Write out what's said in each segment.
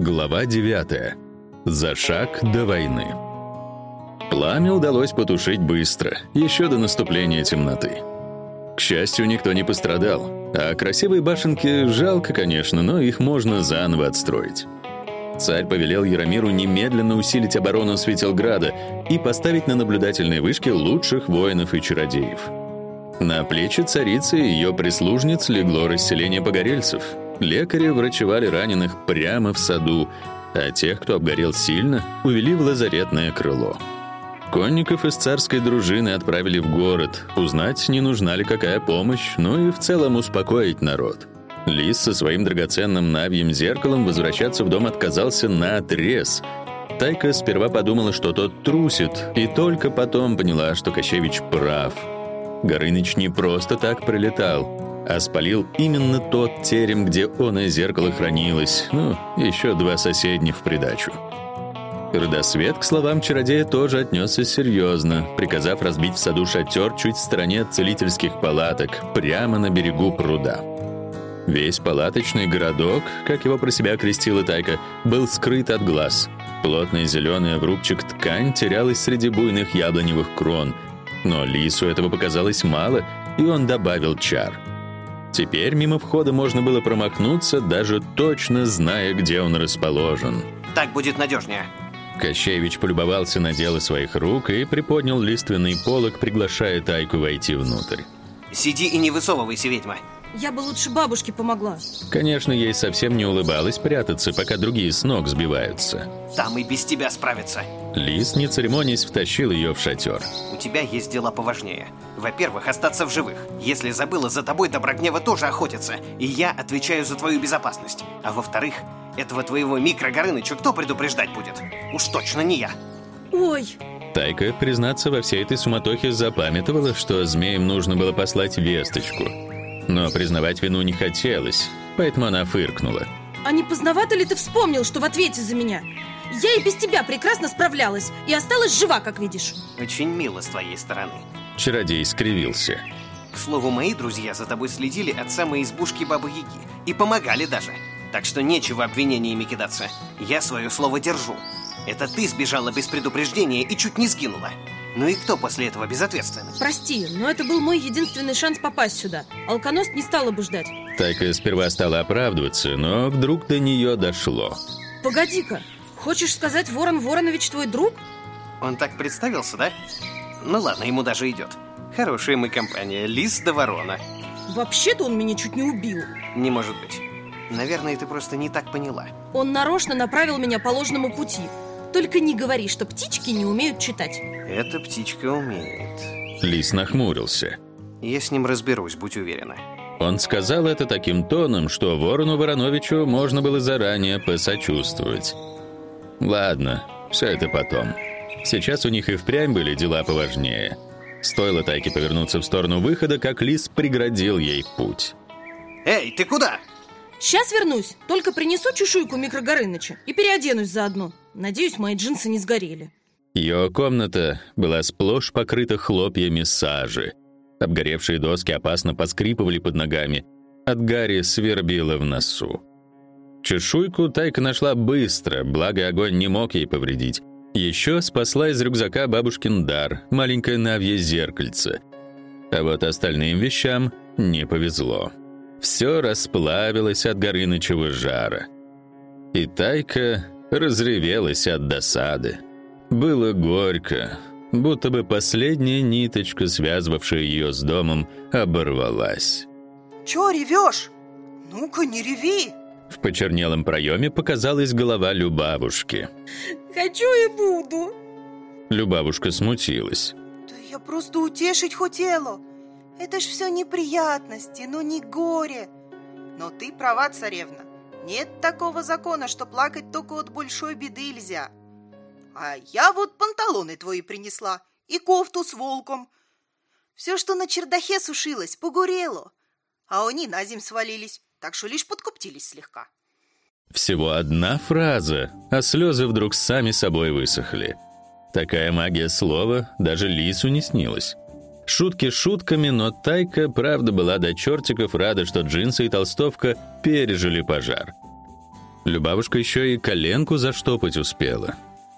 Глава 9. За шаг до войны. Пламя удалось потушить быстро, еще до наступления темноты. К счастью, никто не пострадал, а красивые башенки жалко, конечно, но их можно заново отстроить. Царь повелел Яромиру немедленно усилить оборону Светилграда и поставить на наблюдательной вышке лучших воинов и чародеев. На плечи царицы и ее прислужниц легло расселение погорельцев — Лекари врачевали раненых прямо в саду, а тех, кто обгорел сильно, увели в лазаретное крыло. Конников из царской дружины отправили в город, узнать, не нужна ли какая помощь, ну и в целом успокоить народ. Лис со своим драгоценным навьим зеркалом возвращаться в дом отказался на отрез. Тайка сперва подумала, что тот трусит, и только потом поняла, что Кощевич прав. Горыныч не просто так прилетал а спалил именно тот терем, где он и зеркало хранилось, ну, еще два соседних в придачу. Родосвет к словам чародея тоже отнесся серьезно, приказав разбить в саду шатер чуть в стороне от целительских палаток, прямо на берегу пруда. Весь палаточный городок, как его про себя крестила Тайка, был скрыт от глаз. Плотная зеленая в рубчик ткань терялась среди буйных яблоневых крон, но лису этого показалось мало, и он добавил чар — Теперь мимо входа можно было промахнуться, даже точно зная, где он расположен. Так будет надежнее. Кощевич полюбовался на дело своих рук и приподнял лиственный полог, приглашая Тайку войти внутрь. Сиди и не высовывайся, ведьма. Я бы лучше бабушке помогла. Конечно, ей совсем не улыбалось прятаться, пока другие с ног сбиваются. Там и без тебя справятся. Лис, не церемонясь, втащил ее в шатер. У тебя есть дела поважнее. Во-первых, остаться в живых. Если забыла, за тобой Доброгнева тоже охотится, и я отвечаю за твою безопасность. А во-вторых, этого твоего микрогорыныча кто предупреждать будет? Уж точно не я. Ой, Тайка, признаться, во всей этой суматохе запамятовала, что змеям нужно было послать весточку. Но признавать вину не хотелось, поэтому она фыркнула. а не поздновато ли ты вспомнил, что в ответе за меня? Я и без тебя прекрасно справлялась и осталась жива, как видишь. Очень мило с твоей стороны. Чародей скривился. К слову, мои друзья за тобой следили от самой избушки Бабы-Яги. И помогали даже. Так что нечего обвинениями кидаться. Я свое слово держу. Это ты сбежала без предупреждения и чуть не сгинула. Ну и кто после этого безответственный? Прости, но это был мой единственный шанс попасть сюда. Алконост не стала бы ждать. Тайка сперва стала оправдываться, но вдруг до нее дошло. Погоди-ка, хочешь сказать, Ворон Воронович твой друг? Он так представился, да? Ну ладно, ему даже идет. Хорошая мы компания, лис да ворона. Вообще-то он меня чуть не убил. Не может быть. Наверное, ты просто не так поняла. Он нарочно направил меня по ложному пути. Только не говори, что птички не умеют читать. Эта птичка умеет. Лис нахмурился. Я с ним разберусь, будь уверена. Он сказал это таким тоном, что Ворону Вороновичу можно было заранее посочувствовать. Ладно, все это потом. Сейчас у них и впрямь были дела поважнее. Стоило Тайке повернуться в сторону выхода, как Лис преградил ей путь. Эй, ты куда? Сейчас вернусь, только принесу чешуйку микрогорыныча и переоденусь заодно. Надеюсь, мои джинсы не сгорели. Ее комната была сплошь покрыта хлопьями сажи. Обгоревшие доски опасно поскрипывали под ногами. От гари свербило в носу. Чешуйку Тайка нашла быстро, благо огонь не мог ей повредить. Еще спасла из рюкзака бабушкин дар, маленькое навье зеркальце. А вот остальным вещам не повезло. Все расплавилось от горынычего жара. И Тайка разревелась от досады. Было горько, будто бы последняя ниточка, связывавшая ее с домом, оборвалась. Чё ревешь? Ну-ка, не реви! В почернелом проеме показалась голова Любавушки. Хочу и буду. Любавушка смутилась. Да я просто утешить хотела. Это ж все неприятности, но не горе. Но ты права, царевна. Нет такого закона, что плакать только от большой беды нельзя. А я вот панталоны твои принесла и кофту с волком. Все, что на чердахе сушилось, погорело. А они на зим свалились, так что лишь подкоптились слегка. Всего одна фраза, а слезы вдруг сами собой высохли. Такая магия слова даже лису не снилась. Шутки шутками, но Тайка, правда, была до чертиков рада, что джинсы и толстовка пережили пожар. Любавушка еще и коленку заштопать успела.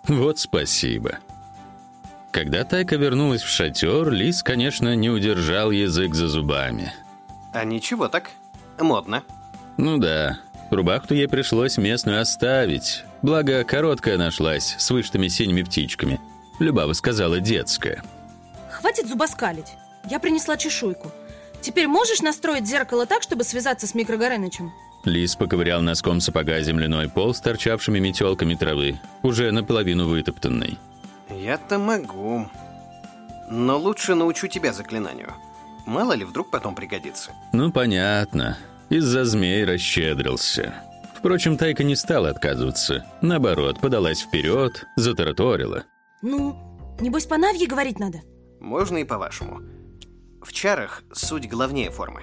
Вот спасибо. Когда Тайка вернулась в шатер, Лис, конечно, не удержал язык за зубами. А ничего так, модно. Ну да, рубаху ей пришлось местную оставить. Благо, короткая нашлась, с вышитыми синими птичками. Любава сказала детская. Хватит зубоскалить. Я принесла чешуйку. Теперь можешь настроить зеркало так, чтобы связаться с Микрогорынычем? Лис поковырял носком сапога земляной пол с торчавшими метелками травы, уже наполовину вытоптанной. Я-то могу. Но лучше научу тебя заклинанию. Мало ли, вдруг потом пригодится. Ну, понятно. Из-за змей расщедрился. Впрочем, Тайка не стала отказываться. Наоборот, подалась вперед, затараторила. Ну, небось по Навье говорить надо? Можно и по-вашему. В чарах суть главнее формы.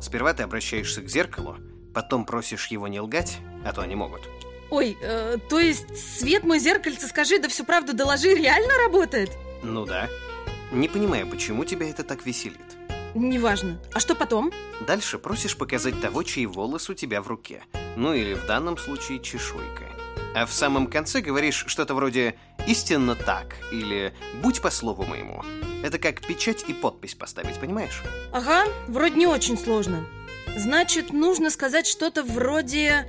Сперва ты обращаешься к зеркалу, потом просишь его не лгать, а то они могут. Ой, э, то есть свет мой зеркальце скажи, да всю правду доложи, реально работает? Ну да. Не понимаю, почему тебя это так веселит. Неважно. А что потом? Дальше просишь показать того, чей волос у тебя в руке. Ну или в данном случае чешуйка. А в самом конце говоришь что-то вроде «истинно так» или «будь по слову моему». Это как печать и подпись поставить, понимаешь? Ага, вроде не очень сложно. Значит, нужно сказать что-то вроде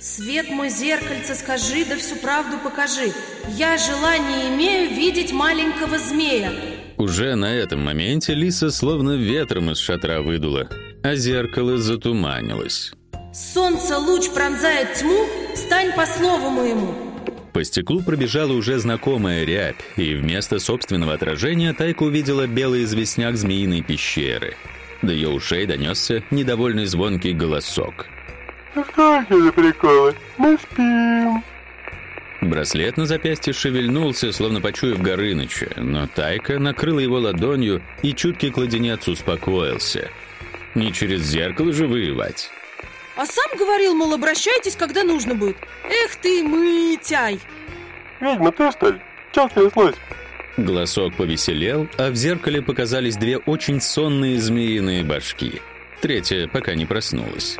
«Свет мой зеркальце, скажи, да всю правду покажи. Я желание имею видеть маленького змея». Уже на этом моменте Лиса словно ветром из шатра выдула, а зеркало затуманилось. «Солнце луч пронзает тьму, стань по слову моему». По стеклу пробежала уже знакомая рябь, и вместо собственного отражения Тайка увидела белый известняк змеиной пещеры. До ее ушей донесся недовольный звонкий голосок. «Что это за приколы? Мы спим!» Браслет на запястье шевельнулся, словно почуяв Горыныча, но Тайка накрыла его ладонью, и чуткий кладенец успокоился. Не через зеркало же воевать. А сам говорил, мол, обращайтесь, когда нужно будет. Эх ты, мытяй! «Ведьма, ты что ли? Чё стряслось?» Голосок повеселел, а в зеркале показались две очень сонные змеиные башки. Третья пока не проснулась.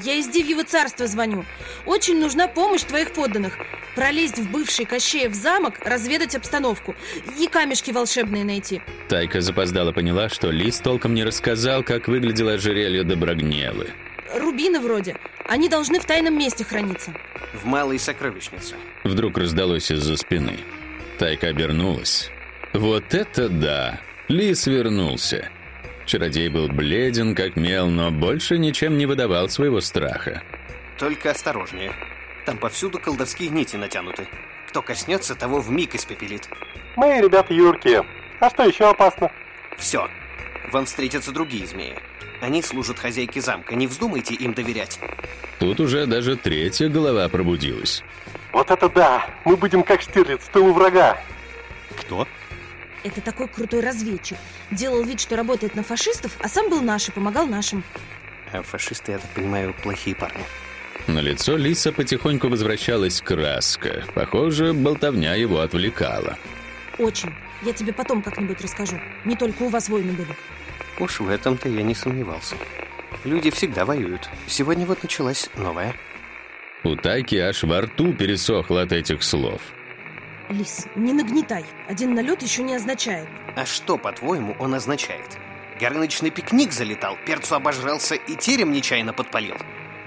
Я из Дивьего царства звоню. Очень нужна помощь твоих подданных. Пролезть в бывший Кощеев замок, разведать обстановку и камешки волшебные найти. Тайка запоздала поняла, что Лис толком не рассказал, как выглядело ожерелье Доброгневы. Рубины вроде. Они должны в тайном месте храниться. В малой сокровищнице. Вдруг раздалось из-за спины. Тайка обернулась. Вот это да! Лис вернулся. Чародей был бледен, как мел, но больше ничем не выдавал своего страха. Только осторожнее. Там повсюду колдовские нити натянуты. Кто коснется, того в миг испепелит. «Мы, ребята, юркие. А что еще опасно?» Все. Вам встретятся другие змеи. Они служат хозяйке замка. Не вздумайте им доверять. Тут уже даже третья голова пробудилась. «Вот это да! Мы будем как Штирлиц в тылу врага!» Кто? Это такой крутой разведчик. Делал вид, что работает на фашистов, а сам был наш и помогал нашим. А фашисты, я так понимаю, плохие парни. На лицо Лиса потихоньку возвращалась краска. Похоже, болтовня его отвлекала. Очень. Я тебе потом как-нибудь расскажу. Не только у вас войны были. Уж в этом-то я не сомневался. Люди всегда воюют. Сегодня вот началась новая. У Тайки аж во рту пересохло от этих слов. Лис, не нагнетай. Один налет еще не означает. А что, по-твоему, он означает? На пикник залетал, перцу обожрался и терем нечаянно подпалил.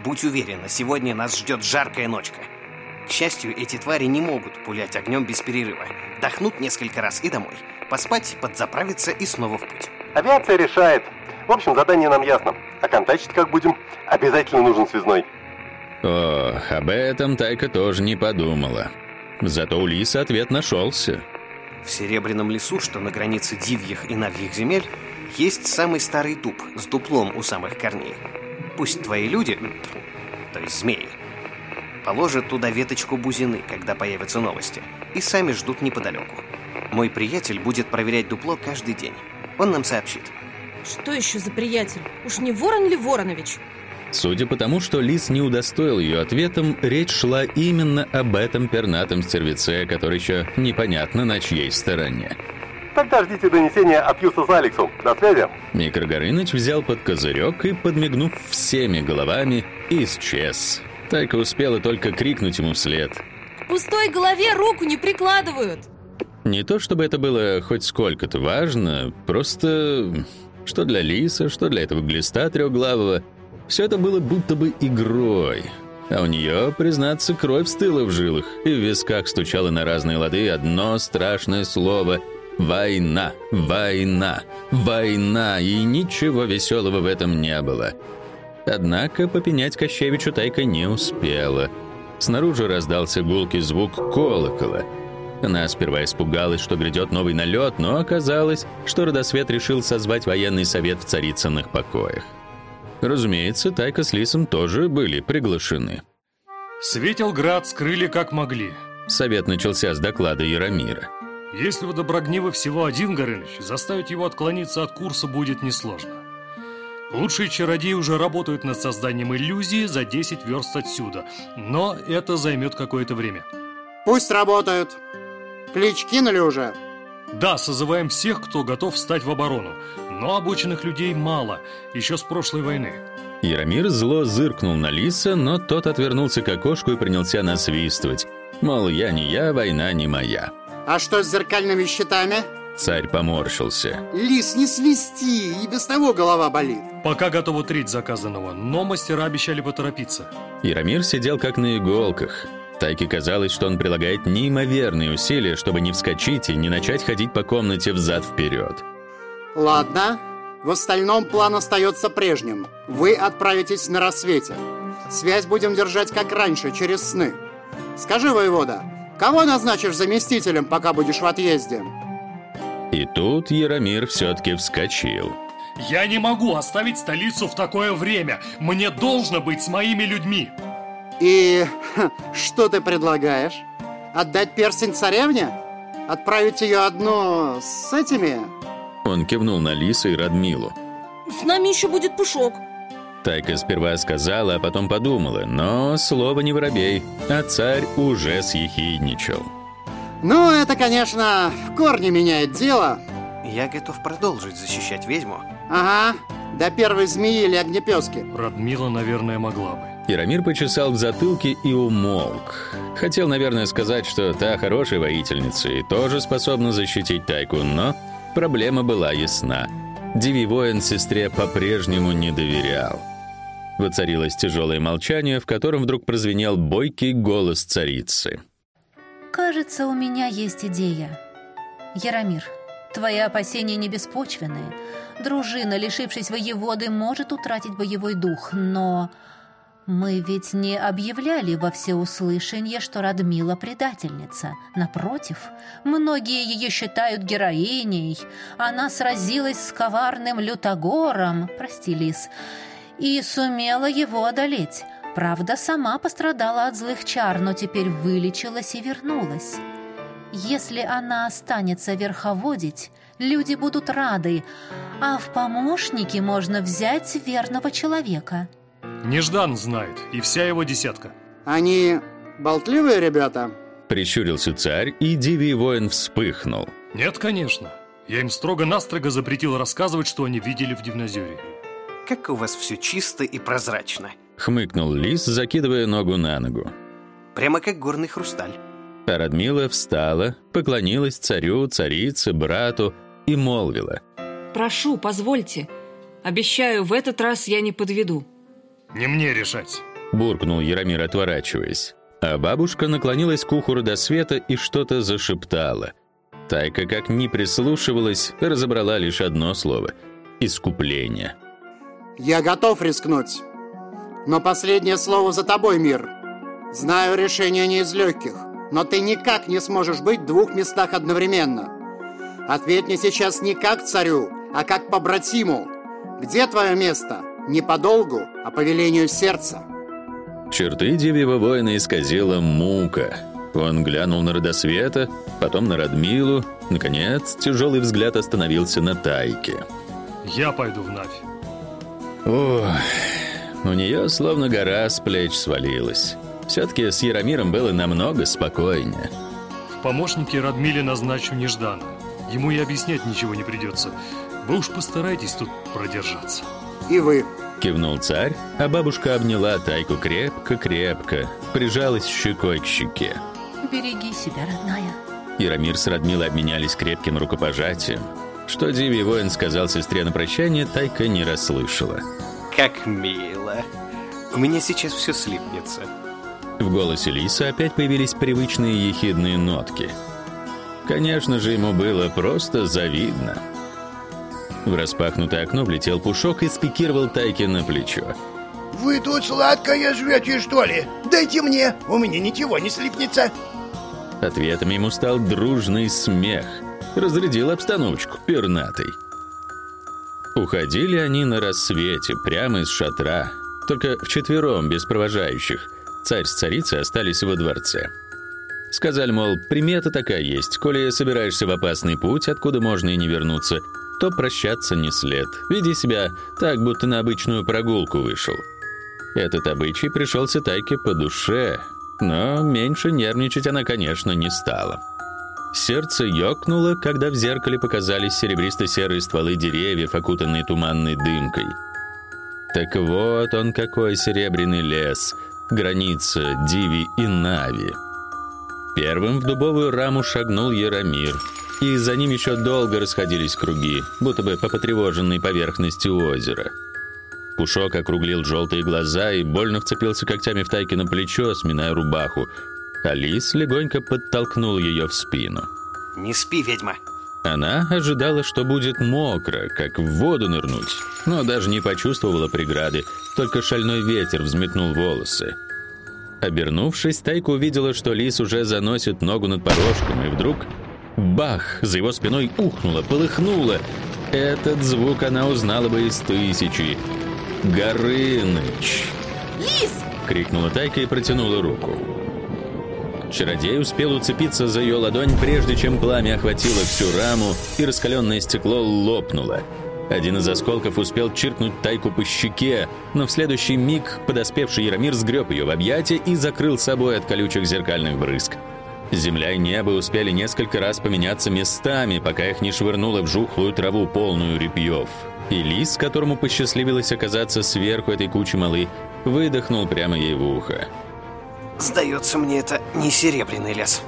Будь уверена, сегодня нас ждет жаркая ночка. К счастью, эти твари не могут пулять огнем без перерыва. Дохнут несколько раз и домой. Поспать, подзаправиться и снова в путь. «Авиация решает. В общем, задание нам ясно. А контачить как будем? Обязательно нужен связной». Ох, об этом Тайка тоже не подумала. Зато у Лиса ответ нашелся. В Серебряном лесу, что на границе Дивьих и Навьих земель, есть самый старый дуб с дуплом у самых корней. Пусть твои люди, то есть змеи, положат туда веточку бузины, когда появятся новости, и сами ждут неподалеку. Мой приятель будет проверять дупло каждый день. Он нам сообщит. Что еще за приятель? Уж не Ворон ли Воронович? Судя по тому, что Лис не удостоил ее ответом, речь шла именно об этом пернатом стервеце, который еще непонятно на чьей стороне. Тогда ждите донесения от Юста с Алексом. До связи. Микрогорыныч взял под козырек и, подмигнув всеми головами, исчез. Тайка успела только крикнуть ему вслед. К пустой голове руку не прикладывают. Не то чтобы это было хоть сколько-то важно, просто что для лиса, что для этого глиста трехглавого, все это было будто бы игрой. А у нее, признаться, кровь стыла в жилах, и в висках стучало на разные лады одно страшное слово «Война! Война! Война!» И ничего веселого в этом не было. Однако попенять Кощевичу Тайка не успела. Снаружи раздался гулкий звук колокола. Она сперва испугалась, что грядет новый налет, но оказалось, что Родосвет решил созвать военный совет в царицынных покоях. Разумеется, Тайка с Лисом тоже были приглашены. Светелград скрыли как могли. Совет начался с доклада Яромира. Если у Доброгнева всего один Горыныч, заставить его отклониться от курса будет несложно. Лучшие чародеи уже работают над созданием иллюзии за 10 верст отсюда, но это займет какое-то время. Пусть работают. Клич кинули уже? Да, созываем всех, кто готов встать в оборону, но обученных людей мало, еще с прошлой войны. Яромир зло зыркнул на Лиса, но тот отвернулся к окошку и принялся насвистывать. Мол, я не я, война не моя. А что с зеркальными щитами? Царь поморщился. Лис, не свисти, и без того голова болит. Пока готова треть заказанного, но мастера обещали поторопиться. Яромир сидел как на иголках. Тайке казалось, что он прилагает неимоверные усилия, чтобы не вскочить и не начать ходить по комнате взад-вперед. Ладно, в остальном план остается прежним. Вы отправитесь на рассвете. Связь будем держать как раньше, через сны. Скажи, воевода, кого назначишь заместителем, пока будешь в отъезде? И тут Яромир все-таки вскочил. Я не могу оставить столицу в такое время. Мне должно быть с моими людьми. И что ты предлагаешь? Отдать перстень царевне? Отправить ее одну с этими? Он кивнул на Лиса и Радмилу. С нами еще будет Пушок. Тайка сперва сказала, а потом подумала, но слово не воробей, а царь уже съехидничал. Ну, это, конечно, в корне меняет дело. Я готов продолжить защищать ведьму. Ага, до первой змеи или огнепески. Радмила, наверное, могла бы. Яромир почесал в затылке и умолк. Хотел, наверное, сказать, что та хорошая воительница и тоже способна защитить Тайку, но проблема была ясна. Диви воин сестре по-прежнему не доверял. Воцарилось тяжелое молчание, в котором вдруг прозвенел бойкий голос царицы. Кажется, у меня есть идея. Яромир, твои опасения не беспочвенные. Дружина, лишившись воеводы, может утратить боевой дух, но мы ведь не объявляли во всеуслышание, что Радмила предательница. Напротив, многие ее считают героиней. Она сразилась с коварным Лютогором, прости, Лис, и сумела его одолеть. Правда, сама пострадала от злых чар, но теперь вылечилась и вернулась. Если она останется верховодить, люди будут рады, а в помощники можно взять верного человека. Неждан знает, и вся его десятка. Они болтливые ребята? Прищурился царь, и Диви воин вспыхнул. Нет, конечно. Я им строго-настрого запретил рассказывать, что они видели в Дивнозере. Как у вас все чисто и прозрачно. Хмыкнул лис, закидывая ногу на ногу. Прямо как горный хрусталь. А Радмила встала, поклонилась царю, царице, брату и молвила. Прошу, позвольте. Обещаю, в этот раз я не подведу. Не мне решать. Буркнул Яромир, отворачиваясь. А бабушка наклонилась к уху Родосвета и что-то зашептала. Тайка, как ни прислушивалась, разобрала лишь одно слово — искупление. Я готов рискнуть. Но последнее слово за тобой, мир. Знаю, решение не из легких, но ты никак не сможешь быть в двух местах одновременно. Ответь мне сейчас не как царю, а как побратиму. Где твое место? Не по долгу, а по велению сердца. Черты Дивьего воина исказила мука. Он глянул на Родосвета, потом на Радмилу. Наконец, тяжелый взгляд остановился на Тайке. Я пойду в Навь. Ох, у нее словно гора с плеч свалилась. Все-таки с Яромиром было намного спокойнее. В помощники Радмиле назначу Неждана. Ему и объяснять ничего не придется. Вы уж постарайтесь тут продержаться. И вы. Кивнул царь, а бабушка обняла Тайку крепко-крепко, прижалась щекой к щеке. Береги себя, родная. Яромир с Радмилой обменялись крепким рукопожатием. Что Диви воин сказал сестре на прощание, Тайка не расслышала. Как мило. У меня сейчас все слипнется. В голосе Лиса опять появились привычные ехидные нотки. Конечно же, ему было просто завидно. В распахнутое окно влетел Пушок и спикировал Тайке на плечо. Вы тут сладкое жрете, что ли? Дайте мне, у меня ничего не слипнется. Ответом ему стал дружный смех. Разрядил обстановочку пернатый. Уходили они на рассвете, прямо из шатра. Только вчетвером, без провожающих. Царь с царицей остались во дворце. Сказали, мол, примета такая есть. Коли собираешься в опасный путь, откуда можно и не вернуться, то прощаться не след. Веди себя так, будто на обычную прогулку вышел. Этот обычай пришелся Тайке по душе, но меньше нервничать она, конечно, не стала. Сердце ёкнуло, когда в зеркале показались серебристо-серые стволы деревьев, окутанные туманной дымкой. Так вот он какой серебряный лес, граница Диви и Нави. Первым в дубовую раму шагнул Яромир, и за ним еще долго расходились круги, будто бы по потревоженной поверхности озера. Пушок округлил желтые глаза и больно вцепился когтями в Тайки на плечо, сминая рубаху. Алис легонько подтолкнул ее в спину. Не спи, ведьма. Она ожидала, что будет мокро, как в воду нырнуть, но даже не почувствовала преграды, только шальной ветер взметнул волосы. Обернувшись, Тайка увидела, что лис уже заносит ногу над порожком, и вдруг бах, за его спиной ухнуло, полыхнуло. Этот звук она узнала бы из тысячи. «Горыныч!» Лис! — крикнула Тайка и протянула руку. Чародей успел уцепиться за ее ладонь, прежде чем пламя охватило всю раму, и раскаленное стекло лопнуло. Один из осколков успел чиркнуть Тайку по щеке, но в следующий миг подоспевший Яромир сгреб ее в объятия и закрыл собой от колючих зеркальных брызг. Земля и небо успели несколько раз поменяться местами, пока их не швырнуло в жухлую траву, полную репьев. И лис, которому посчастливилось оказаться сверху этой кучи малы, выдохнул прямо ей в ухо. Сдается мне, это не серебряный лес.